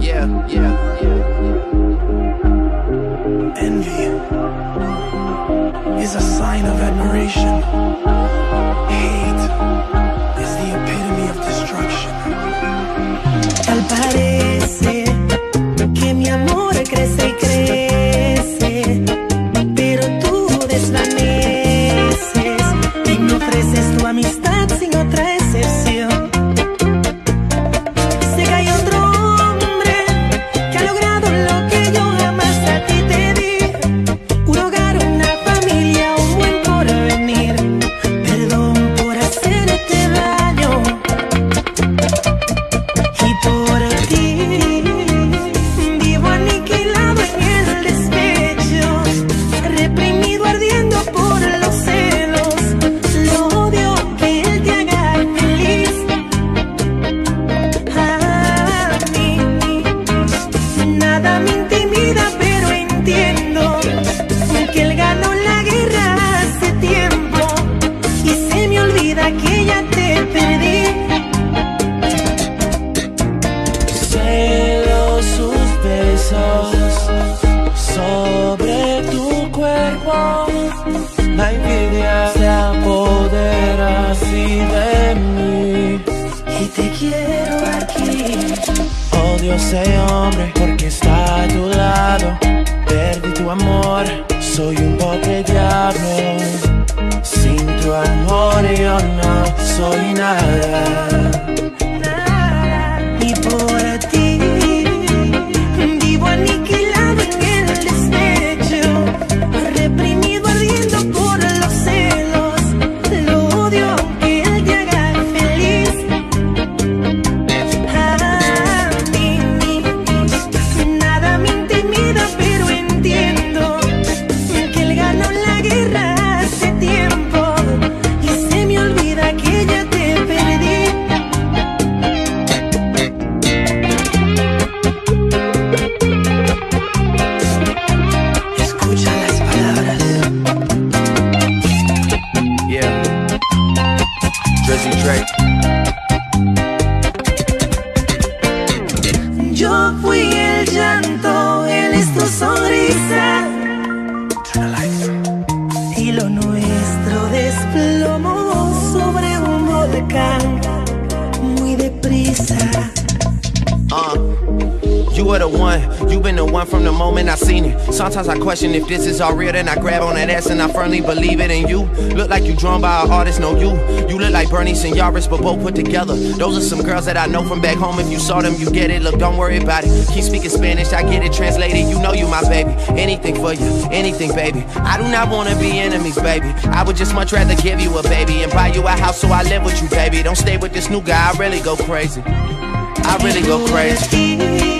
Yeah, yeah, yeah. Envy is a sign of admiration. Hate is the epitome of destruction. Tal parece La envidia se apodera así de mí. Y te quiero aquí. Odio ese hombre porque está a tu lado. Perdí tu amor, soy un pobre diablo. Sin tu amor yo no soy nada. Drizzy Drake. Yo fui el llanto, él es tu sonrisa. Y lo you were the one, you been the one from the moment I seen it. Sometimes I question if this is all real, then I grab on that ass and I firmly believe it in you. Look like you drawn by an artist, no you. You look like Bernie Yaris, but both put together. Those are some girls that I know from back home. If you saw them, you get it. Look, don't worry about it. Keep speaking Spanish, I get it translated. You know you my baby. Anything for you, anything, baby. I do not wanna be enemies, baby. I would just much rather give you a baby and buy you a house so I live with you, baby. Don't stay with this new guy, I really go crazy. I really go crazy.